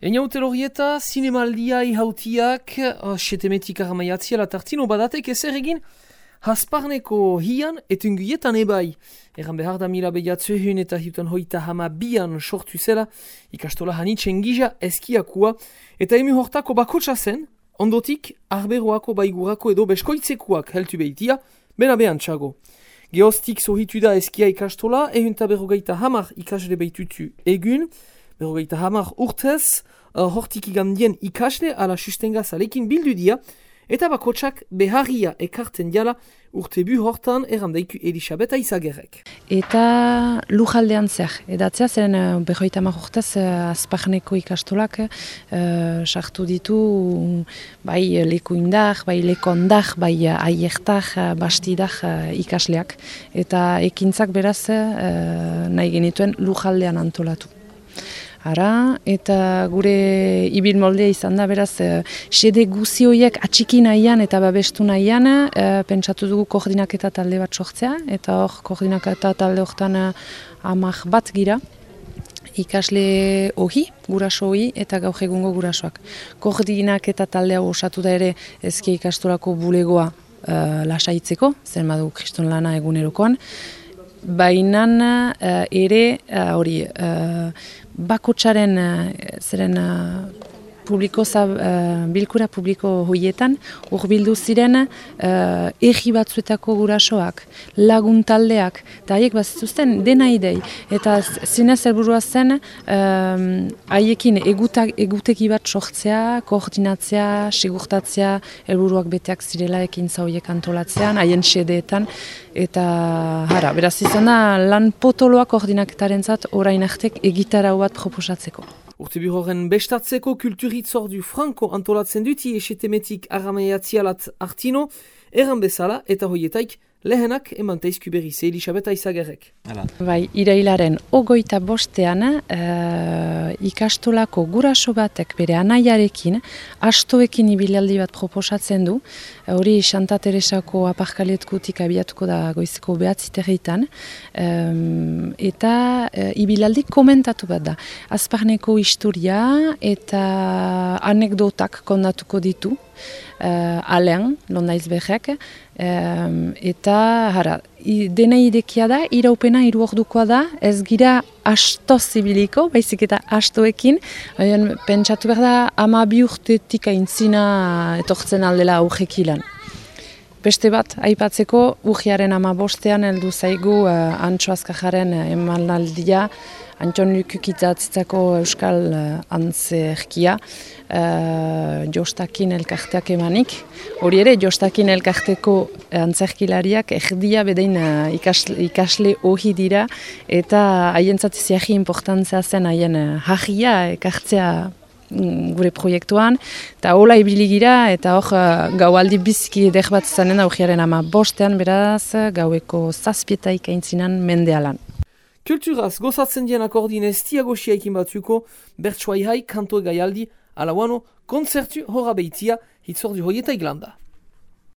Eina hotel horieta, zinemaldia ihautiak, uh, setemetik aramaiatzia latartino badatek ezer egin, hasparneko hian etungietan ebai. Egan behar da mila behiatzu ehun eta hiutan hoita hama bian sortu zela, ikastola hanitzen gija eskiakua, eta emi hortako bakotsa zen, ondotik arberoako baigurako edo beskoitzekuak heltu behitia, bena behan txago. Geostik zohitu da eskia ikastola, ehun eta berrogeita hamar ikasle behitutu egun, berrogeita hamar urtez, uh, hortik igandien ikasle ala sustenga zalekin bildu dia, eta bakotsak beharria ekarten diala urte bu hortan errandaiku Elisabeta izagerrek. Eta lujaldean zer, edatzea zen uh, berroita hamar urtez uh, azparneko ikastolak uh, sartu ditu bai leku indar, bai leku ondar, bai aiertar, bastidar ikasleak. Eta ekintzak beraz uh, nahi genituen lujaldean antolatu. Ara, eta gure ibil moldea izan da, beraz, e, sede guzioiek atxiki nahian eta babestu nahian, e, pentsatu dugu koordinaketa talde bat sortzea, eta hor koordinaketa talde horretan e, amak bat gira, ikasle ohi, guraso ohi, eta gaur egungo gurasoak. Koordinaketa talde hau osatu da ere ezke ikastorako bulegoa e, lasaitzeko, zen badu kriston lana egunerokoan, baina ere, hori, bakotsaren uh, zeren uh, publiko uh, bilkura publiko hoietan hurbildu ziren uh, egi batzuetako gurasoak, lagun taldeak, eta haiek bazituzten dena idei. Eta zinez helburua zen haiekin egutak, eguteki bat sortzea, koordinatzea, segurtatzea, helburuak beteak zirela ekin zauiek antolatzean, haien sedeetan, eta hara, beraz izan da lan potoloak koordinaketaren zat orain artek egitarau bat proposatzeko. Urte horren bestatzeko kulturitzordu franko antolatzen duti esetemetik arameiatzialat artino, erran bezala eta hoietaik lehenak emanteizku berri ze Elisabeta izagerrek. Bai, irailaren ogoita bostean uh, ikastolako guraso batek bere anaiarekin astoekin ibilaldi bat proposatzen du. Hori uh, Santa Teresako aparkaletkutik abiatuko da goiziko behatziterritan. Um, eta uh, ibilaldi komentatu bat da. Azparneko historia eta anekdotak kondatuko ditu uh, alean, londaiz behek, eta hara, dena idekia da, iraupena iru ordukoa da, ez gira asto zibiliko, baizik eta astoekin, pentsatu behar da, ama bi urtetik aintzina etortzen aldela aurrekilan. Beste bat, aipatzeko, urgiaren ama bostean heldu zaigu uh, antxoazkajaren uh, emanaldia, Antion Lukukitzatzako Euskal uh, Antzerkia, uh, Jostakin elkarteak emanik. Hori ere, Jostakin elkarteko antzerkilariak erdia bedein uh, ikasle, ikasle ohi dira, eta haien zatziziagi importantzia zen haien uh, hajia ekartzea gure proiektuan, eta hola ibiligira, eta hor gau aldi bizki edek bat zanen augiaren ama bostean, beraz, gaueko zazpietaik aintzinan mendealan. Kulturaz gozatzen dien akordin ez tiagoxiaikin batzuko, bertsuai hai, kanto gaialdi, alauano, konzertu horra behitia, hitzordu hoieta iglanda.